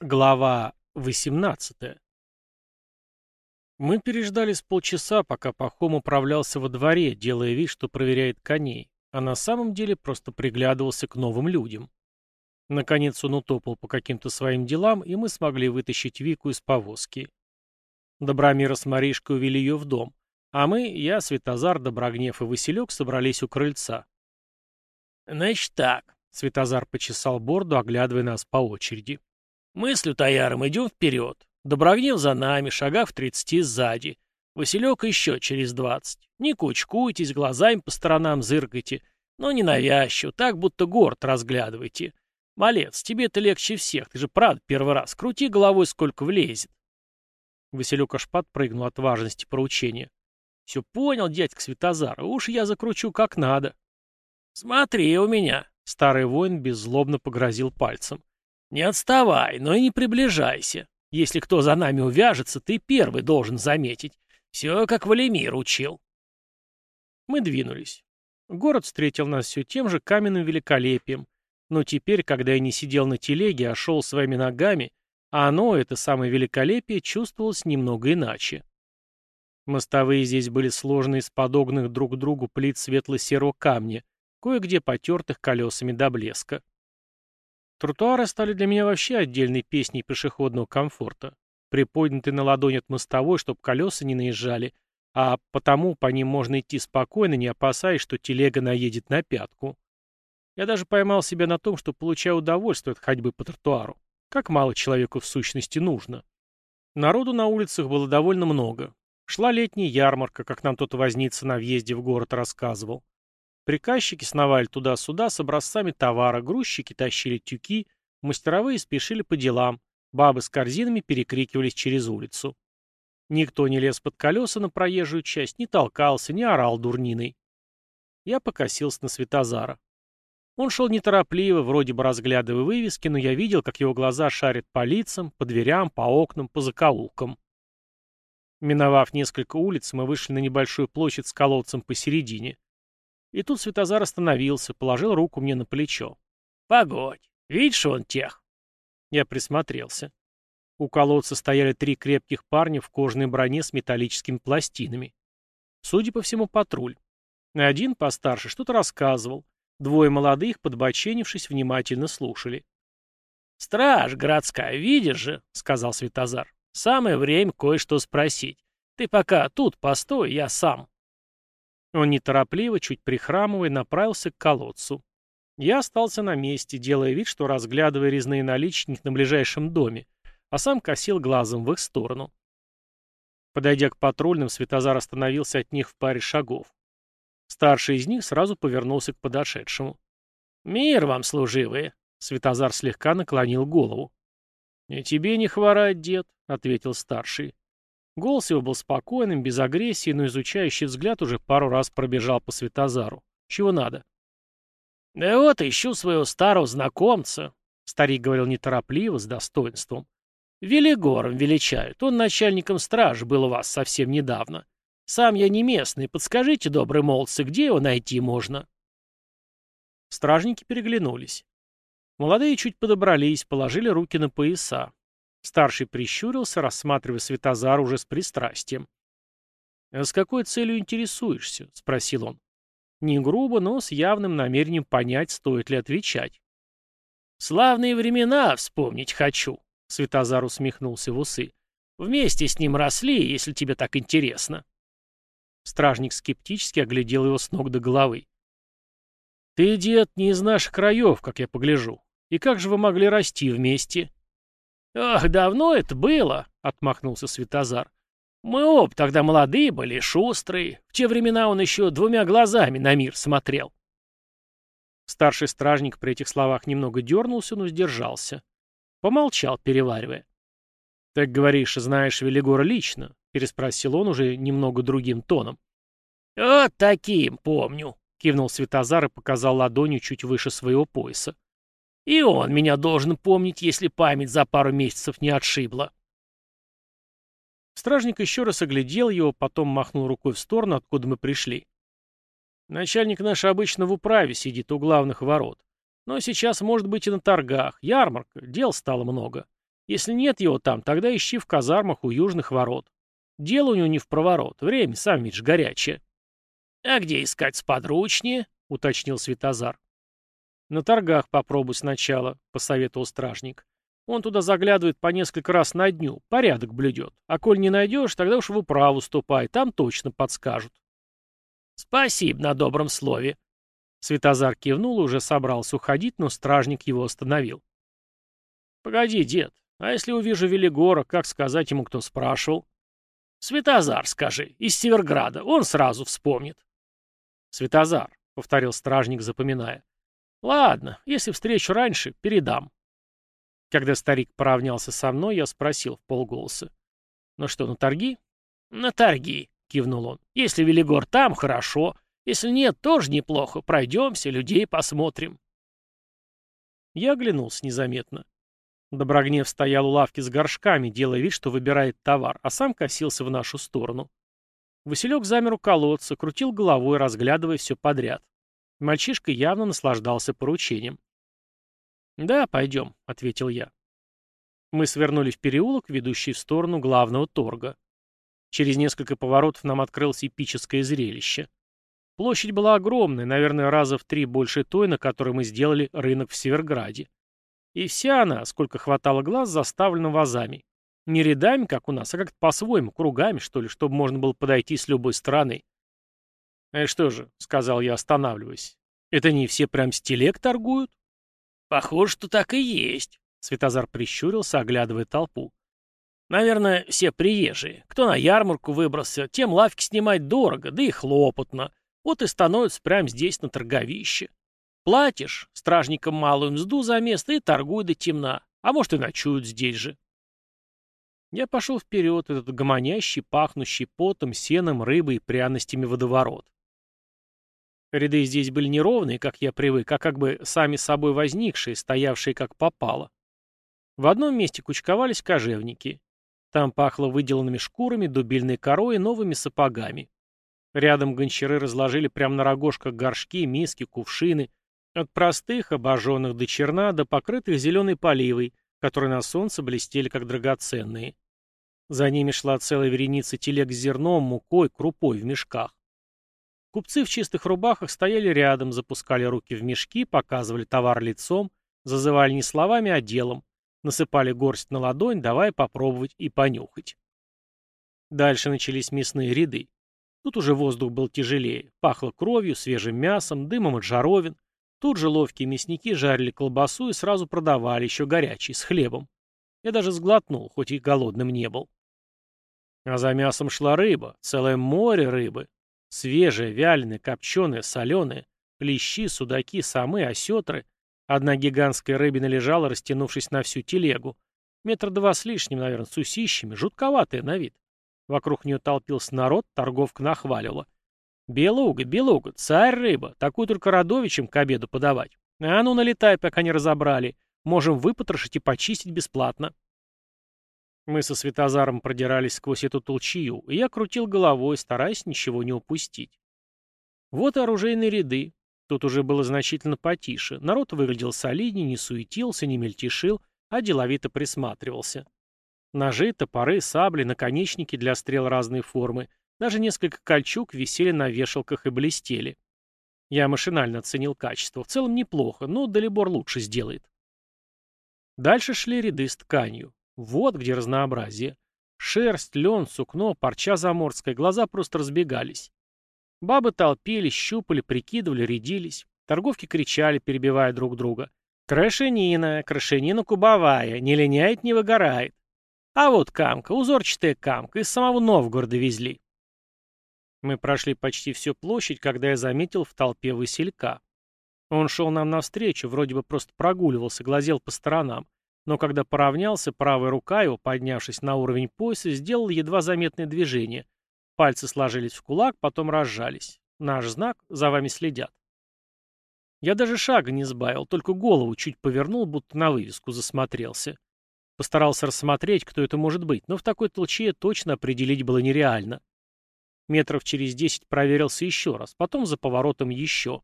Глава 18 Мы переждали с полчаса, пока Пахом управлялся во дворе, делая вид, что проверяет коней, а на самом деле просто приглядывался к новым людям. Наконец он утопал по каким-то своим делам, и мы смогли вытащить Вику из повозки. Добромира с Маришкой увели ее в дом, а мы, я, Светозар, Доброгнев и Василек собрались у крыльца. «Значит так», — Светозар почесал борду, оглядывая нас по очереди. Мы с Лютояром идем вперед. Доброгнев за нами, шагах в тридцати сзади. Василек еще через двадцать. Не кучкуйтесь, глазами по сторонам зыркайте. Но не навязчиво, так будто город разглядывайте. Малец, тебе это легче всех, ты же правда первый раз. Крути головой, сколько влезет. Василек аж подпрыгнул от важности поручения. Все понял, дядька Светозар, уж я закручу как надо. Смотри у меня. Старый воин беззлобно погрозил пальцем. «Не отставай, но и не приближайся. Если кто за нами увяжется, ты первый должен заметить. Все, как Валимир учил». Мы двинулись. Город встретил нас все тем же каменным великолепием, но теперь, когда я не сидел на телеге, а шел своими ногами, оно, это самое великолепие, чувствовалось немного иначе. Мостовые здесь были сложены из подогнанных друг к другу плит светло-серого камня, кое-где потертых колесами до блеска. Тротуары стали для меня вообще отдельной песней пешеходного комфорта, приподнятый на ладонь от мостовой, чтобы колеса не наезжали, а потому по ним можно идти спокойно, не опасаясь, что телега наедет на пятку. Я даже поймал себя на том, что получаю удовольствие от ходьбы по тротуару. Как мало человеку в сущности нужно. Народу на улицах было довольно много. Шла летняя ярмарка, как нам тот возница на въезде в город рассказывал. Приказчики сновали туда-сюда с образцами товара, грузчики тащили тюки, мастеровые спешили по делам, бабы с корзинами перекрикивались через улицу. Никто не лез под колеса на проезжую часть, не толкался, не орал дурниной. Я покосился на Светозара. Он шел неторопливо, вроде бы разглядывая вывески, но я видел, как его глаза шарят по лицам, по дверям, по окнам, по закоулкам. Миновав несколько улиц, мы вышли на небольшую площадь с колодцем посередине. И тут Светозар остановился, положил руку мне на плечо. «Погодь, видишь он тех?» Я присмотрелся. У колодца стояли три крепких парня в кожаной броне с металлическими пластинами. Судя по всему, патруль. Один, постарше, что-то рассказывал. Двое молодых, подбоченившись, внимательно слушали. «Страж городская, видишь же», — сказал Светозар. «Самое время кое-что спросить. Ты пока тут постой, я сам». Он неторопливо, чуть прихрамывая, направился к колодцу. Я остался на месте, делая вид, что разглядывая резные наличники на ближайшем доме, а сам косил глазом в их сторону. Подойдя к патрульным, Светозар остановился от них в паре шагов. Старший из них сразу повернулся к подошедшему. «Мир вам, служивые!» Светозар слегка наклонил голову. «И тебе не хворать, дед», — ответил старший. Голос его был спокойным, без агрессии, но изучающий взгляд уже пару раз пробежал по Светозару. Чего надо? «Да вот, ищу своего старого знакомца», — старик говорил неторопливо, с достоинством. «Велигором величают. Он начальником стражи был у вас совсем недавно. Сам я не местный. Подскажите, добрые молодцы, где его найти можно?» Стражники переглянулись. Молодые чуть подобрались, положили руки на пояса. Старший прищурился, рассматривая Светозара уже с пристрастием. «А «С какой целью интересуешься?» — спросил он. Не грубо, но с явным намерением понять, стоит ли отвечать. «Славные времена вспомнить хочу», — Светозар усмехнулся в усы. «Вместе с ним росли, если тебе так интересно». Стражник скептически оглядел его с ног до головы. «Ты, дед, не из наших краев, как я погляжу. И как же вы могли расти вместе?» «Ох, давно это было», — отмахнулся Светозар. «Мы оба тогда молодые были, шустрые. В те времена он еще двумя глазами на мир смотрел». Старший стражник при этих словах немного дернулся, но сдержался. Помолчал, переваривая. «Так говоришь, знаешь Велигора лично?» — переспросил он уже немного другим тоном. «Вот таким, помню», — кивнул Светозар и показал ладонью чуть выше своего пояса. И он меня должен помнить, если память за пару месяцев не отшибла. Стражник еще раз оглядел его, потом махнул рукой в сторону, откуда мы пришли. Начальник наш обычно в управе сидит у главных ворот. Но сейчас может быть и на торгах. Ярмарка, дел стало много. Если нет его там, тогда ищи в казармах у южных ворот. Дело у него не в проворот, время, сам видишь, горячее. — А где искать сподручнее? — уточнил Светозар. — На торгах попробуй сначала, — посоветовал стражник. Он туда заглядывает по несколько раз на дню, порядок блюдет. А коль не найдешь, тогда уж в управу ступай, там точно подскажут. Спасибо на добром слове. Светозар кивнул и уже собрался уходить, но стражник его остановил. Погоди, дед, а если увижу Велигора, как сказать ему, кто спрашивал? Светозар, скажи, из Северграда, он сразу вспомнит. Светозар, повторил стражник, запоминая. Ладно, если встречу раньше, передам. Когда старик поравнялся со мной, я спросил в полголоса. «Ну что, на торги?» «На торги», — кивнул он. «Если Велигор там, хорошо. Если нет, тоже неплохо. Пройдемся, людей посмотрим». Я оглянулся незаметно. Доброгнев стоял у лавки с горшками, делая вид, что выбирает товар, а сам косился в нашу сторону. Василек замер у колодца, крутил головой, разглядывая все подряд. Мальчишка явно наслаждался поручением. «Да, пойдем», — ответил я. Мы свернули в переулок, ведущий в сторону главного торга. Через несколько поворотов нам открылось эпическое зрелище. Площадь была огромная, наверное, раза в три больше той, на которой мы сделали рынок в Северграде. И вся она, сколько хватало глаз, заставлена вазами. Не рядами, как у нас, а как-то по-своему, кругами, что ли, чтобы можно было подойти с любой стороны. «Э, что же», — сказал я, останавливаясь, — «это не все прям с телег торгуют?» Похоже, что так и есть. Светозар прищурился, оглядывая толпу. Наверное, все приезжие. Кто на ярмарку выбрался, тем лавки снимать дорого, да и хлопотно. Вот и становятся прямо здесь на торговище. Платишь, стражникам малую мзду за место и торгуй до темна. А может и ночуют здесь же. Я пошел вперед, этот гомонящий, пахнущий потом, сеном, рыбой и пряностями водоворот. Ряды здесь были неровные, как я привык, а как бы сами собой возникшие, стоявшие как попало. В одном месте кучковались кожевники. Там пахло выделанными шкурами, дубильной корой и новыми сапогами. Рядом гончары разложили прямо на рогожках горшки, миски, кувшины, от простых, обожженных до черна, до покрытых зеленой поливой, которые на солнце блестели как драгоценные. За ними шла целая вереница телег с зерном, мукой, крупой в мешках. Купцы в чистых рубахах стояли рядом, запускали руки в мешки, показывали товар лицом, зазывали не словами, а делом, насыпали горсть на ладонь, давая попробовать и понюхать. Дальше начались мясные ряды. Тут уже воздух был тяжелее, пахло кровью, свежим мясом, дымом от жаровин. Тут же ловкие мясники жарили колбасу и сразу продавали, еще горячий, с хлебом. Я даже сглотнул, хоть и голодным не был. А за мясом шла рыба, целое море рыбы. Свежие, вяленые, копченые, соленые, клещи, судаки, самы, осетры. Одна гигантская рыбина лежала, растянувшись на всю телегу. Метр два с лишним, наверное, с усищами, жутковатая на вид. Вокруг нее толпился народ, торговка нахваливала. «Белуга, белуга, царь рыба, такую только родовичем к обеду подавать. А ну налетай, пока не разобрали. Можем выпотрошить и почистить бесплатно». Мы со Светозаром продирались сквозь эту толчью, и я крутил головой, стараясь ничего не упустить. Вот оружейные ряды. Тут уже было значительно потише. Народ выглядел солиднее, не суетился, не мельтешил, а деловито присматривался. Ножи, топоры, сабли, наконечники для стрел разной формы, даже несколько кольчуг висели на вешалках и блестели. Я машинально оценил качество. В целом неплохо, но Далибор лучше сделает. Дальше шли ряды с тканью. Вот где разнообразие. Шерсть, лен, сукно, парча заморская, глаза просто разбегались. Бабы толпились, щупали, прикидывали, рядились. Торговки кричали, перебивая друг друга. «Крашенина, крашенина кубовая, не линяет, не выгорает». А вот камка, узорчатая камка, из самого Новгорода везли. Мы прошли почти всю площадь, когда я заметил в толпе Василька. Он шел нам навстречу, вроде бы просто прогуливался, глазел по сторонам, но когда поравнялся, правая рука его, поднявшись на уровень пояса, сделала едва заметное движение. Пальцы сложились в кулак, потом разжались. Наш знак «За вами следят». Я даже шага не сбавил, только голову чуть повернул, будто на вывеску засмотрелся. Постарался рассмотреть, кто это может быть, но в такой толчье точно определить было нереально. Метров через десять проверился еще раз, потом за поворотом еще.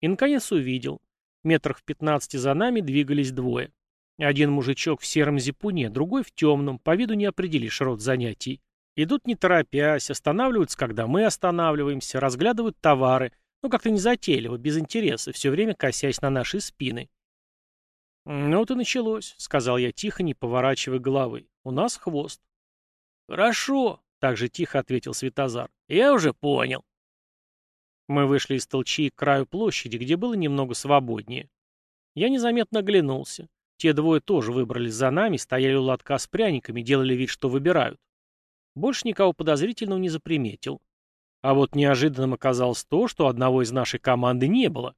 И, наконец, увидел. Метрах в пятнадцати за нами двигались двое. Один мужичок в сером зипуне, другой в темном, по виду не определишь род занятий. Идут не торопясь, останавливаются, когда мы останавливаемся, разглядывают товары, ну как-то незатейливо, без интереса, все время косясь на наши спины. «Ну вот и началось», — сказал я тихо, не поворачивая головы. «У нас хвост». «Хорошо», — так же тихо ответил Светозар. «Я уже понял». Мы вышли из толчи к краю площади, где было немного свободнее. Я незаметно оглянулся. Те двое тоже выбрались за нами, стояли у лотка с пряниками, делали вид, что выбирают. Больше никого подозрительного не заприметил. А вот неожиданным оказалось то, что одного из нашей команды не было.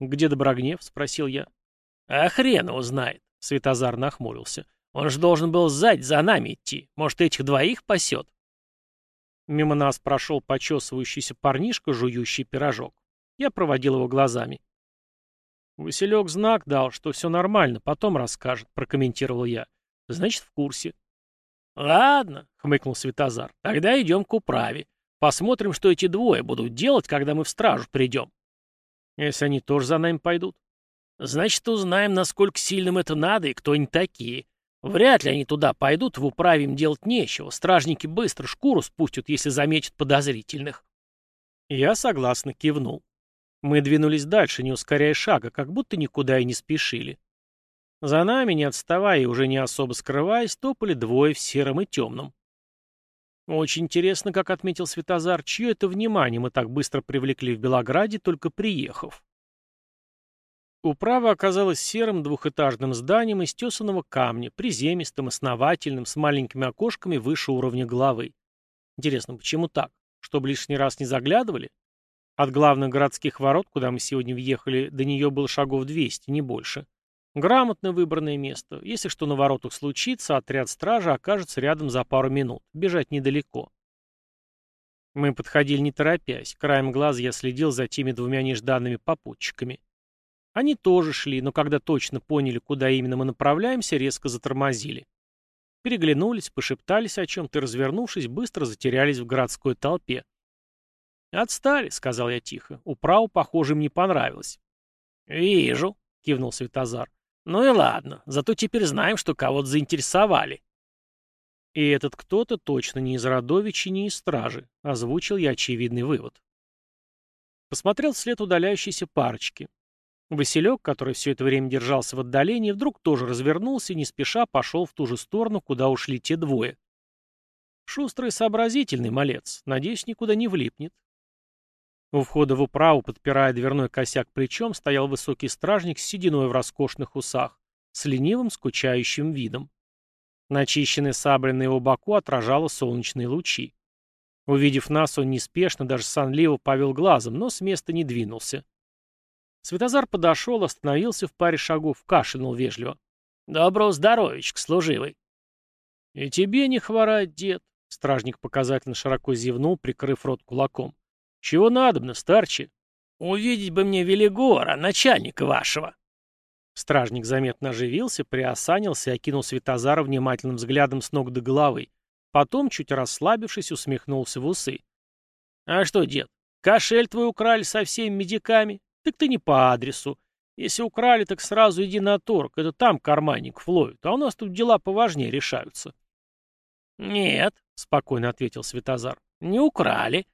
«Где Доброгнев?» — спросил я. «А хрен его знает», — Светозар нахмурился. «Он же должен был сзади за нами идти. Может, этих двоих пасет?» Мимо нас прошел почесывающийся парнишка, жующий пирожок. Я проводил его глазами. «Василек знак дал, что все нормально, потом расскажет», — прокомментировал я. «Значит, в курсе». «Ладно», — хмыкнул Светозар, — «тогда идем к управе. Посмотрим, что эти двое будут делать, когда мы в стражу придем». «Если они тоже за нами пойдут?» «Значит, узнаем, насколько сильным это надо и кто они такие. Вряд ли они туда пойдут, в управе им делать нечего. Стражники быстро шкуру спустят, если заметят подозрительных». Я согласно кивнул. Мы двинулись дальше, не ускоряя шага, как будто никуда и не спешили. За нами, не отставая и уже не особо скрываясь, топали двое в сером и темном. Очень интересно, как отметил Светозар, чье это внимание мы так быстро привлекли в Белограде, только приехав. Управа оказалась серым двухэтажным зданием из тесаного камня, приземистым, основательным, с маленькими окошками выше уровня головы. Интересно, почему так? Чтобы лишний раз не заглядывали? От главных городских ворот, куда мы сегодня въехали, до нее было шагов 200, не больше. Грамотно выбранное место. Если что на воротах случится, отряд стражи окажется рядом за пару минут. Бежать недалеко. Мы подходили не торопясь. Краем глаза я следил за теми двумя нежданными попутчиками. Они тоже шли, но когда точно поняли, куда именно мы направляемся, резко затормозили. Переглянулись, пошептались о чем-то развернувшись, быстро затерялись в городской толпе. «Отстали», — сказал я тихо. Управу, похоже, им не понравилось. «Вижу», — кивнул Светозар. «Ну и ладно, зато теперь знаем, что кого-то заинтересовали». «И этот кто-то точно не из Родовичи, не из Стражи», — озвучил я очевидный вывод. Посмотрел вслед удаляющейся парочки. Василек, который все это время держался в отдалении, вдруг тоже развернулся и не спеша пошел в ту же сторону, куда ушли те двое. Шустрый сообразительный малец, надеюсь, никуда не влипнет. У входа в управу, подпирая дверной косяк плечом, стоял высокий стражник с сединой в роскошных усах, с ленивым, скучающим видом. Начищенная сабля на его боку отражала солнечные лучи. Увидев нас, он неспешно, даже сонливо повел глазом, но с места не двинулся. Светозар подошел, остановился в паре шагов, кашлянул вежливо. «Доброго здоровичка, служивый!» «И тебе не хворать, дед!» Стражник показательно широко зевнул, прикрыв рот кулаком. «Чего надобно, старче?» «Увидеть бы мне Велигора, начальника вашего!» Стражник заметно оживился, приосанился и окинул Светозара внимательным взглядом с ног до головы. Потом, чуть расслабившись, усмехнулся в усы. «А что, дед, кошель твой украли со всеми медиками? Так ты не по адресу. Если украли, так сразу иди на торг, это там карманник ловит, а у нас тут дела поважнее решаются». «Нет», — спокойно ответил Светозар, — «не украли.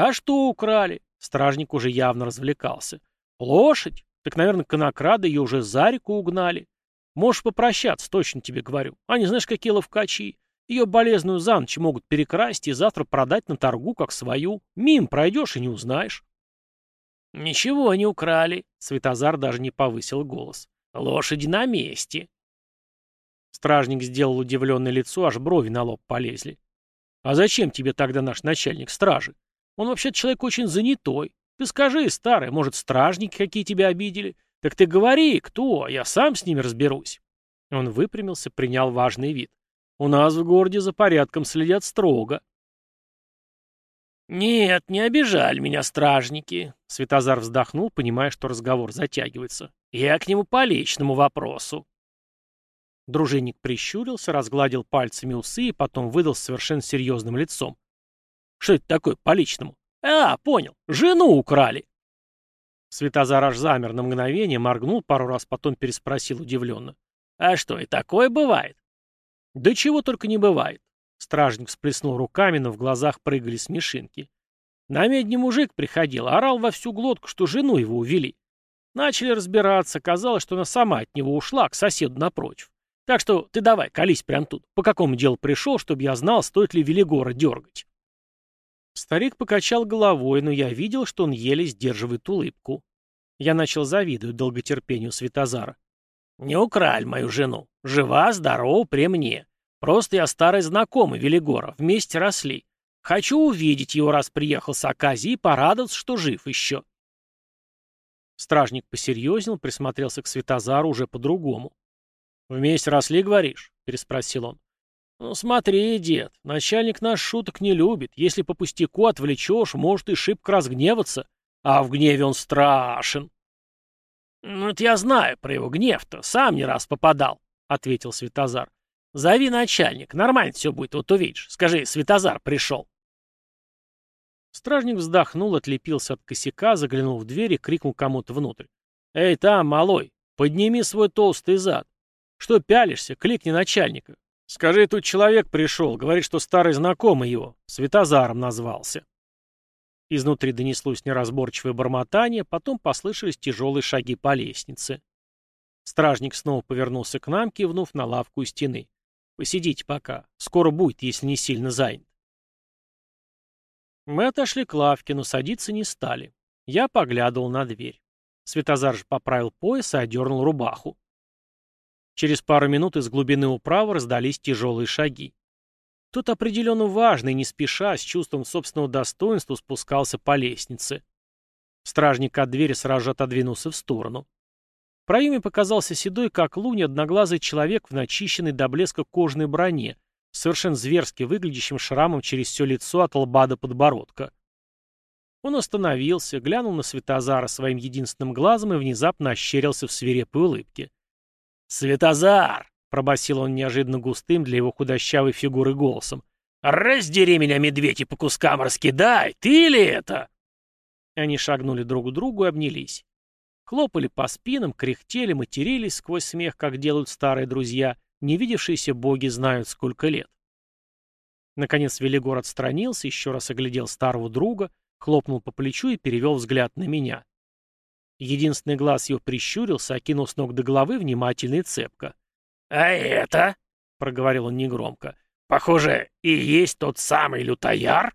«А что украли?» Стражник уже явно развлекался. «Лошадь? Так, наверное, конокрады ее уже за реку угнали. Можешь попрощаться, точно тебе говорю. Они, знаешь, какие ловкачи. Ее болезную за ночь могут перекрасть и завтра продать на торгу, как свою. Мим пройдешь и не узнаешь». «Ничего не украли», — Светозар даже не повысил голос. «Лошади на месте». Стражник сделал удивленное лицо, аж брови на лоб полезли. «А зачем тебе тогда наш начальник стражи? Он вообще человек очень занятой. Ты скажи, старый, может, стражники какие тебя обидели? Так ты говори, кто, я сам с ними разберусь. Он выпрямился, принял важный вид. У нас в городе за порядком следят строго. «Нет, не обижали меня стражники», — Светозар вздохнул, понимая, что разговор затягивается. «Я к нему по личному вопросу». Дружинник прищурился, разгладил пальцами усы и потом выдал совершенно серьезным лицом. Что это такое по-личному? А, понял, жену украли. Светозар аж замер на мгновение, моргнул пару раз, потом переспросил удивленно. А что, и такое бывает? Да чего только не бывает. Стражник всплеснул руками, но в глазах прыгали смешинки. На медне мужик приходил, орал во всю глотку, что жену его увели. Начали разбираться, казалось, что она сама от него ушла, к соседу напротив. Так что ты давай, колись прям тут. По какому делу пришел, чтобы я знал, стоит ли Велигора дергать? Старик покачал головой, но я видел, что он еле сдерживает улыбку. Я начал завидовать долготерпению Светозара. «Не украль мою жену. Жива, здорова, при мне. Просто я старый знакомый Велигора, вместе росли. Хочу увидеть его, раз приехал с Аказии, порадоваться, что жив еще». Стражник посерьезнел, присмотрелся к Светозару уже по-другому. «Вместе росли, говоришь?» — переспросил он. «Ну смотри, дед, начальник наш шуток не любит. Если по пустяку отвлечешь, может и шибко разгневаться. А в гневе он страшен». «Ну, это я знаю про его гнев-то, сам не раз попадал», — ответил Светозар. «Зови начальник, нормально все будет, вот увидишь. Скажи, Светозар пришел». Стражник вздохнул, отлепился от косяка, заглянул в дверь и крикнул кому-то внутрь. «Эй, там, малой, подними свой толстый зад. Что пялишься? Кликни начальника. Скажи, тут человек пришел, говорит, что старый знакомый его, Светозаром назвался». Изнутри донеслось неразборчивое бормотание, потом послышались тяжелые шаги по лестнице. Стражник снова повернулся к нам, кивнув на лавку у стены. «Посидите пока. Скоро будет, если не сильно занят». Мы отошли к лавке, но садиться не стали. Я поглядывал на дверь. Светозар же поправил пояс и одернул рубаху. Через пару минут из глубины управы раздались тяжелые шаги. Тот определенно важный, не спеша, с чувством собственного достоинства спускался по лестнице. Стражник от двери сразу же отодвинулся в сторону. В проеме показался седой, как лунь, одноглазый человек в начищенной до блеска кожаной броне, совершенно зверски выглядящим шрамом через все лицо от лба до подбородка. Он остановился, глянул на Светозара своим единственным глазом и внезапно ощерился в свирепой улыбке. «Светозар!» — пробасил он неожиданно густым для его худощавой фигуры голосом. «Раздери меня, медведь, и по кускам раскидай! Ты ли это?» Они шагнули друг к другу и обнялись. Хлопали по спинам, кряхтели, матерились сквозь смех, как делают старые друзья, не видевшиеся боги знают сколько лет. Наконец Велигор отстранился, еще раз оглядел старого друга, хлопнул по плечу и перевел взгляд на меня. Единственный глаз его прищурился, окинул с ног до головы внимательно и цепко. «А это?» — проговорил он негромко. «Похоже, и есть тот самый лютояр?»